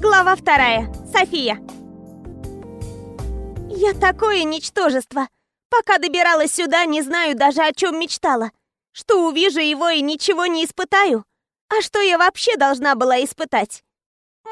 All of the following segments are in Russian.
Глава вторая. София. Я такое ничтожество. Пока добиралась сюда, не знаю даже, о чем мечтала. Что увижу его и ничего не испытаю? А что я вообще должна была испытать?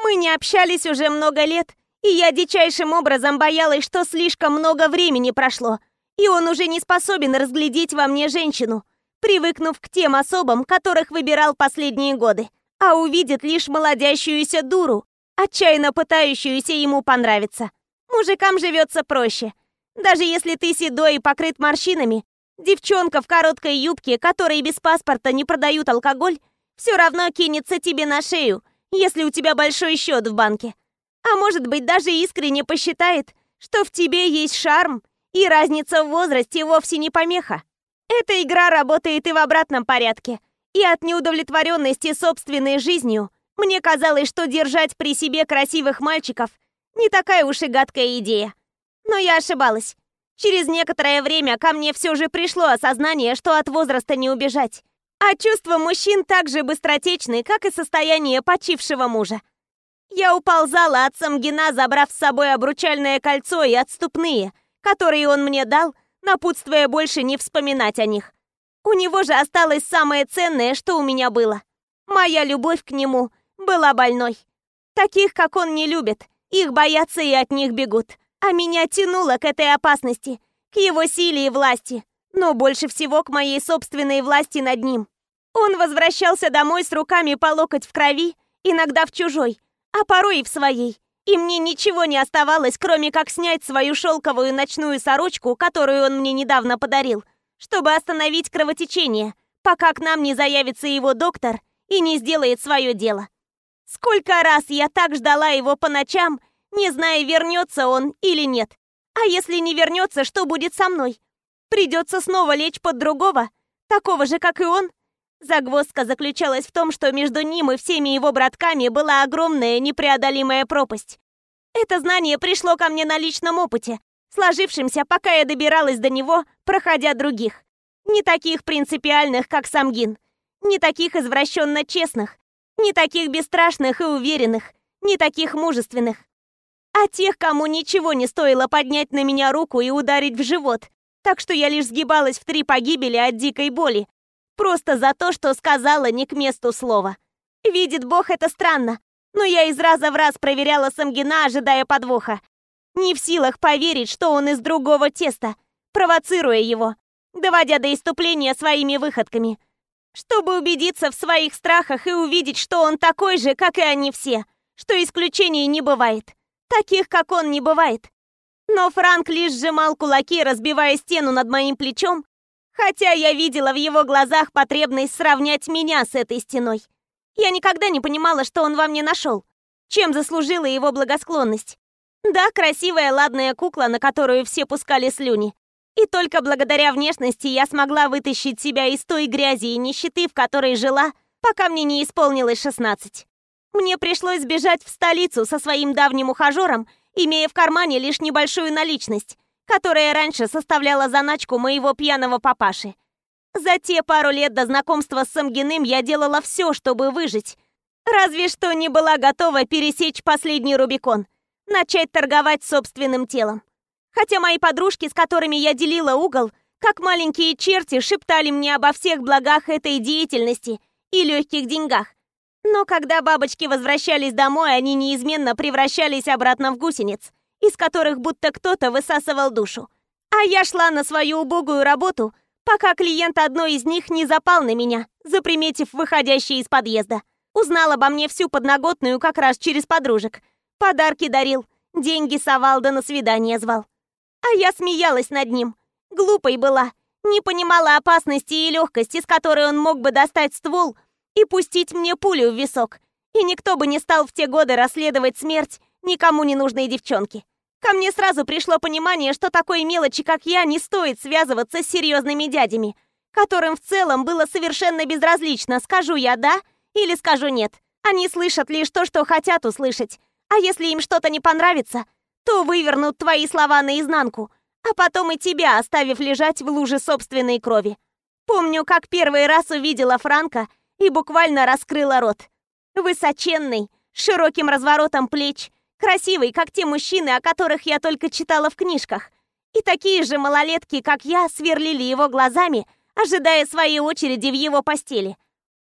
Мы не общались уже много лет, и я дичайшим образом боялась, что слишком много времени прошло, и он уже не способен разглядеть во мне женщину, привыкнув к тем особам, которых выбирал последние годы, а увидит лишь молодящуюся дуру, отчаянно пытающуюся ему понравиться. Мужикам живется проще. Даже если ты седой и покрыт морщинами, девчонка в короткой юбке, которой без паспорта не продают алкоголь, все равно кинется тебе на шею, если у тебя большой счет в банке. А может быть, даже искренне посчитает, что в тебе есть шарм, и разница в возрасте вовсе не помеха. Эта игра работает и в обратном порядке. И от неудовлетворенности собственной жизнью мне казалось, что держать при себе красивых мальчиков не такая уж и гадкая идея. Но я ошибалась. Через некоторое время ко мне все же пришло осознание, что от возраста не убежать. А чувства мужчин так же быстротечны, как и состояние почившего мужа. Я уползала от Самгина, забрав с собой обручальное кольцо и отступные, которые он мне дал, напутствуя больше не вспоминать о них. У него же осталось самое ценное, что у меня было. Моя любовь к нему была больной. Таких, как он, не любят. Их боятся и от них бегут. А меня тянуло к этой опасности, к его силе и власти, но больше всего к моей собственной власти над ним. Он возвращался домой с руками по локоть в крови, иногда в чужой, а порой и в своей. И мне ничего не оставалось, кроме как снять свою шелковую ночную сорочку, которую он мне недавно подарил, чтобы остановить кровотечение, пока к нам не заявится его доктор и не сделает свое дело. Сколько раз я так ждала его по ночам, не зная, вернется он или нет. А если не вернется, что будет со мной? Придется снова лечь под другого, такого же, как и он? Загвоздка заключалась в том, что между ним и всеми его братками была огромная непреодолимая пропасть. Это знание пришло ко мне на личном опыте, сложившемся, пока я добиралась до него, проходя других. Не таких принципиальных, как Самгин, не таких извращенно честных, не таких бесстрашных и уверенных, не таких мужественных. А тех, кому ничего не стоило поднять на меня руку и ударить в живот, так что я лишь сгибалась в три погибели от дикой боли, Просто за то, что сказала не к месту слова. Видит Бог, это странно. Но я из раза в раз проверяла Самгина, ожидая подвоха. Не в силах поверить, что он из другого теста, провоцируя его, доводя до иступления своими выходками. Чтобы убедиться в своих страхах и увидеть, что он такой же, как и они все, что исключений не бывает. Таких, как он, не бывает. Но Франк лишь сжимал кулаки, разбивая стену над моим плечом, Хотя я видела в его глазах потребность сравнять меня с этой стеной. Я никогда не понимала, что он во мне нашел. Чем заслужила его благосклонность. Да, красивая ладная кукла, на которую все пускали слюни. И только благодаря внешности я смогла вытащить себя из той грязи и нищеты, в которой жила, пока мне не исполнилось 16. Мне пришлось сбежать в столицу со своим давним ухажером, имея в кармане лишь небольшую наличность, которая раньше составляла заначку моего пьяного папаши. За те пару лет до знакомства с Самгиным я делала все, чтобы выжить. Разве что не была готова пересечь последний Рубикон, начать торговать собственным телом. Хотя мои подружки, с которыми я делила угол, как маленькие черти, шептали мне обо всех благах этой деятельности и легких деньгах. Но когда бабочки возвращались домой, они неизменно превращались обратно в гусениц из которых будто кто-то высасывал душу. А я шла на свою убогую работу, пока клиент одной из них не запал на меня, заприметив выходящий из подъезда. Узнал обо мне всю подноготную как раз через подружек. Подарки дарил, деньги совал да на свидание звал. А я смеялась над ним. Глупой была, не понимала опасности и легкости, с которой он мог бы достать ствол и пустить мне пулю в висок. И никто бы не стал в те годы расследовать смерть никому не нужной девчонки. Ко мне сразу пришло понимание, что такой мелочи, как я, не стоит связываться с серьезными дядями, которым в целом было совершенно безразлично, скажу я «да» или скажу «нет». Они слышат лишь то, что хотят услышать. А если им что-то не понравится, то вывернут твои слова наизнанку, а потом и тебя, оставив лежать в луже собственной крови. Помню, как первый раз увидела Франка и буквально раскрыла рот. Высоченный, с широким разворотом плеч, красивый, как те мужчины, о которых я только читала в книжках. И такие же малолетки, как я, сверлили его глазами, ожидая своей очереди в его постели.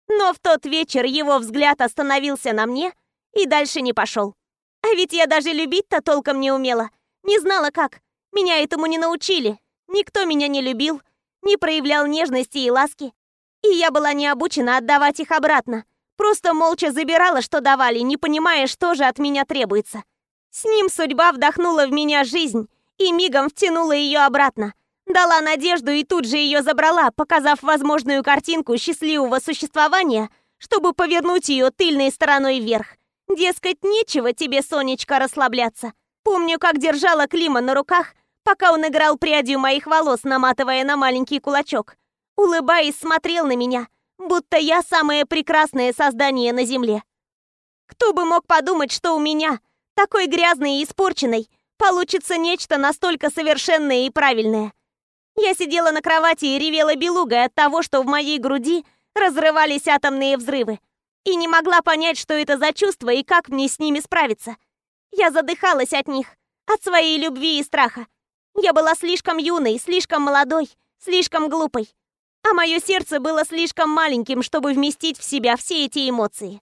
Но в тот вечер его взгляд остановился на мне и дальше не пошел. А ведь я даже любить-то толком не умела. Не знала как. Меня этому не научили. Никто меня не любил, не проявлял нежности и ласки. И я была не обучена отдавать их обратно. Просто молча забирала, что давали, не понимая, что же от меня требуется. С ним судьба вдохнула в меня жизнь и мигом втянула ее обратно. Дала надежду и тут же ее забрала, показав возможную картинку счастливого существования, чтобы повернуть ее тыльной стороной вверх. Дескать, нечего тебе, Сонечка, расслабляться. Помню, как держала Клима на руках, пока он играл прядью моих волос, наматывая на маленький кулачок. Улыбаясь, смотрел на меня, будто я самое прекрасное создание на земле. Кто бы мог подумать, что у меня, такой грязной и испорченной, получится нечто настолько совершенное и правильное. Я сидела на кровати и ревела белугой от того, что в моей груди разрывались атомные взрывы, и не могла понять, что это за чувства и как мне с ними справиться. Я задыхалась от них, от своей любви и страха. Я была слишком юной, слишком молодой, слишком глупой. А мое сердце было слишком маленьким, чтобы вместить в себя все эти эмоции.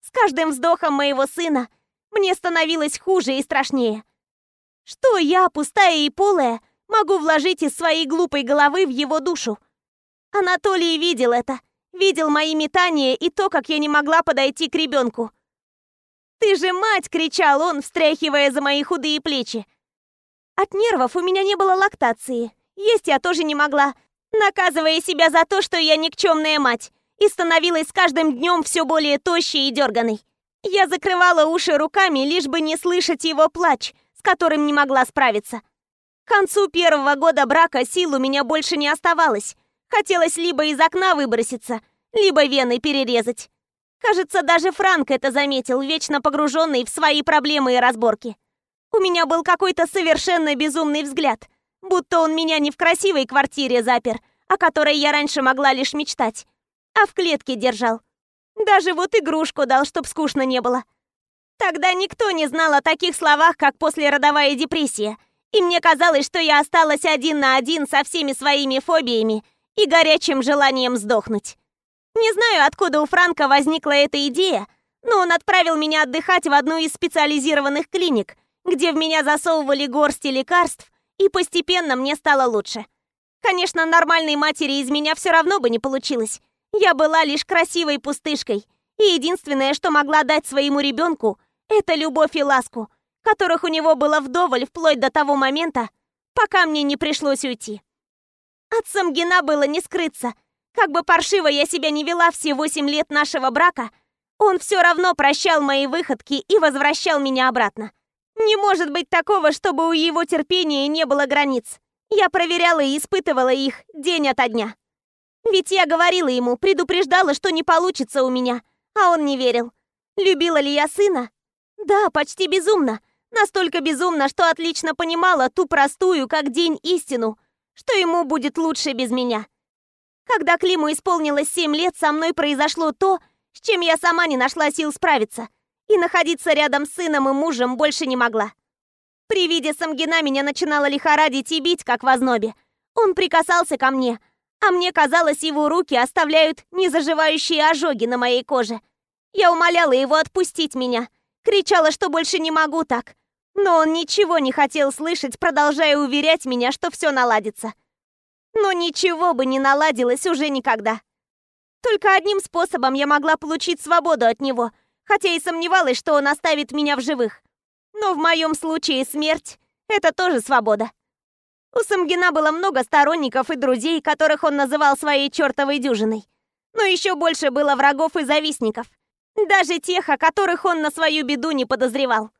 С каждым вздохом моего сына мне становилось хуже и страшнее. Что я, пустая и полая, могу вложить из своей глупой головы в его душу? Анатолий видел это, видел мои метания и то, как я не могла подойти к ребенку. «Ты же мать!» — кричал он, встряхивая за мои худые плечи. От нервов у меня не было лактации. Есть я тоже не могла, наказывая себя за то, что я никчемная мать, и становилась с каждым днем все более тощей и дерганой. Я закрывала уши руками, лишь бы не слышать его плач, с которым не могла справиться. К концу первого года брака сил у меня больше не оставалось. Хотелось либо из окна выброситься, либо вены перерезать. Кажется, даже Франк это заметил, вечно погруженный в свои проблемы и разборки. У меня был какой-то совершенно безумный взгляд, будто он меня не в красивой квартире запер, о которой я раньше могла лишь мечтать, а в клетке держал. Даже вот игрушку дал, чтоб скучно не было. Тогда никто не знал о таких словах, как послеродовая депрессия, и мне казалось, что я осталась один на один со всеми своими фобиями и горячим желанием сдохнуть. Не знаю, откуда у Франка возникла эта идея, но он отправил меня отдыхать в одну из специализированных клиник, где в меня засовывали горсти лекарств, и постепенно мне стало лучше. Конечно, нормальной матери из меня все равно бы не получилось. Я была лишь красивой пустышкой, и единственное, что могла дать своему ребенку, это любовь и ласку, которых у него было вдоволь вплоть до того момента, пока мне не пришлось уйти. От Самгина было не скрыться. Как бы паршиво я себя не вела все восемь лет нашего брака, он все равно прощал мои выходки и возвращал меня обратно. Не может быть такого, чтобы у его терпения не было границ. Я проверяла и испытывала их день ото дня. Ведь я говорила ему, предупреждала, что не получится у меня, а он не верил. Любила ли я сына? Да, почти безумно. Настолько безумно, что отлично понимала ту простую, как день, истину, что ему будет лучше без меня. Когда Климу исполнилось семь лет, со мной произошло то, с чем я сама не нашла сил справиться – и находиться рядом с сыном и мужем больше не могла. При виде Самгина меня начинало лихорадить и бить, как в ознобе. Он прикасался ко мне, а мне казалось, его руки оставляют незаживающие ожоги на моей коже. Я умоляла его отпустить меня, кричала, что больше не могу так. Но он ничего не хотел слышать, продолжая уверять меня, что все наладится. Но ничего бы не наладилось уже никогда. Только одним способом я могла получить свободу от него — хотя и сомневалась, что он оставит меня в живых. Но в моем случае смерть — это тоже свобода. У Самгина было много сторонников и друзей, которых он называл своей чертовой дюжиной. Но еще больше было врагов и завистников. Даже тех, о которых он на свою беду не подозревал.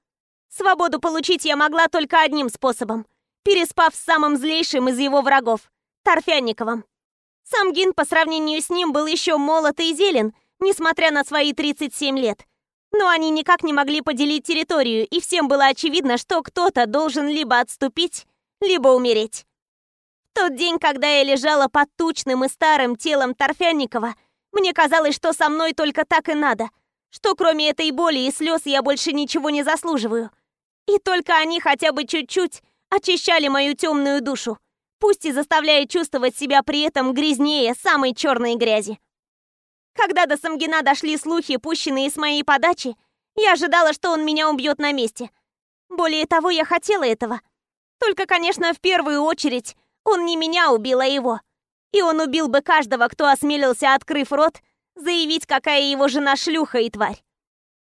Свободу получить я могла только одним способом, переспав с самым злейшим из его врагов — Торфянниковым. Самгин по сравнению с ним был еще молод и зелен, несмотря на свои 37 лет. Но они никак не могли поделить территорию, и всем было очевидно, что кто-то должен либо отступить, либо умереть. В тот день, когда я лежала под тучным и старым телом Торфянникова, мне казалось, что со мной только так и надо. что кроме этой боли и слез я больше ничего не заслуживаю. И только они хотя бы чуть-чуть очищали мою темную душу, пусть и заставляя чувствовать себя при этом грязнее самой черной грязи. Когда до Самгина дошли слухи, пущенные с моей подачи, я ожидала, что он меня убьет на месте. Более того, я хотела этого. Только, конечно, в первую очередь он не меня убил, а его. И он убил бы каждого, кто осмелился, открыв рот, заявить, какая его жена шлюха и тварь.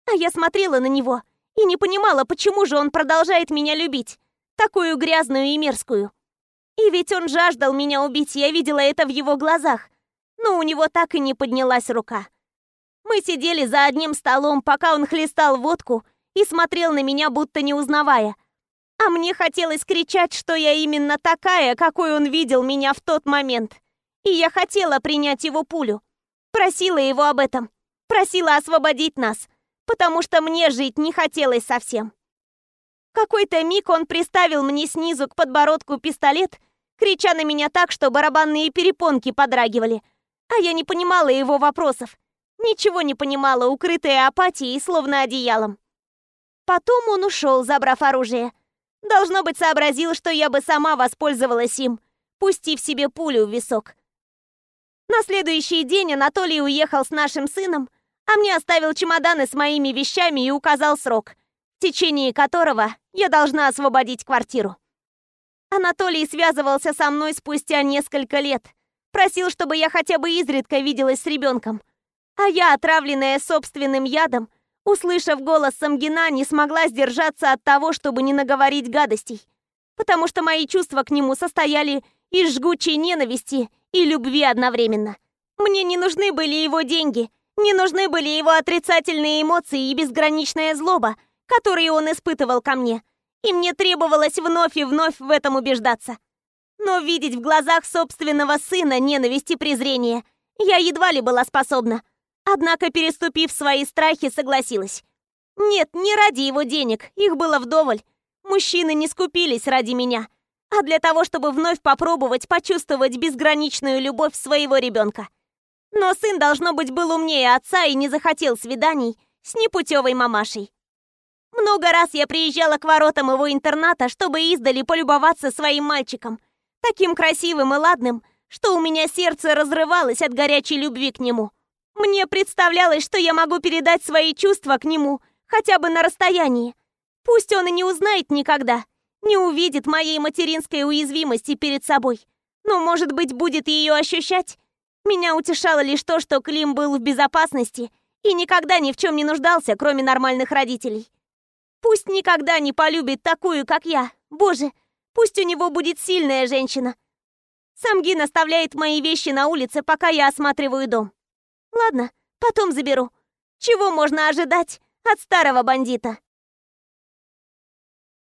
А я смотрела на него и не понимала, почему же он продолжает меня любить, такую грязную и мерзкую. И ведь он жаждал меня убить, я видела это в его глазах, но у него так и не поднялась рука. Мы сидели за одним столом, пока он хлестал водку и смотрел на меня, будто не узнавая. А мне хотелось кричать, что я именно такая, какой он видел меня в тот момент. И я хотела принять его пулю. Просила его об этом. Просила освободить нас, потому что мне жить не хотелось совсем. Какой-то миг он приставил мне снизу к подбородку пистолет, крича на меня так, что барабанные перепонки подрагивали. А я не понимала его вопросов. Ничего не понимала, укрытая апатией, словно одеялом. Потом он ушел, забрав оружие. Должно быть, сообразил, что я бы сама воспользовалась им, пустив себе пулю в висок. На следующий день Анатолий уехал с нашим сыном, а мне оставил чемоданы с моими вещами и указал срок, в течение которого я должна освободить квартиру. Анатолий связывался со мной спустя несколько лет, просил, чтобы я хотя бы изредка виделась с ребенком. А я, отравленная собственным ядом, услышав голос Самгина, не смогла сдержаться от того, чтобы не наговорить гадостей, потому что мои чувства к нему состояли из жгучей ненависти и любви одновременно. Мне не нужны были его деньги, не нужны были его отрицательные эмоции и безграничная злоба, которые он испытывал ко мне. И мне требовалось вновь и вновь в этом убеждаться. Но видеть в глазах собственного сына ненависть и презрение я едва ли была способна. Однако, переступив свои страхи, согласилась. Нет, не ради его денег, их было вдоволь. Мужчины не скупились ради меня а для того, чтобы вновь попробовать почувствовать безграничную любовь своего ребенка. Но сын, должно быть, был умнее отца и не захотел свиданий с непутевой мамашей. Много раз я приезжала к воротам его интерната, чтобы издали полюбоваться своим мальчиком, таким красивым и ладным, что у меня сердце разрывалось от горячей любви к нему. Мне представлялось, что я могу передать свои чувства к нему хотя бы на расстоянии. Пусть он и не узнает никогда, не увидит моей материнской уязвимости перед собой. Но, может быть, будет ее ощущать? Меня утешало лишь то, что Клим был в безопасности и никогда ни в чем не нуждался, кроме нормальных родителей. Пусть никогда не полюбит такую, как я. Боже, пусть у него будет сильная женщина. Самгин оставляет мои вещи на улице, пока я осматриваю дом. Ладно, потом заберу. Чего можно ожидать от старого бандита?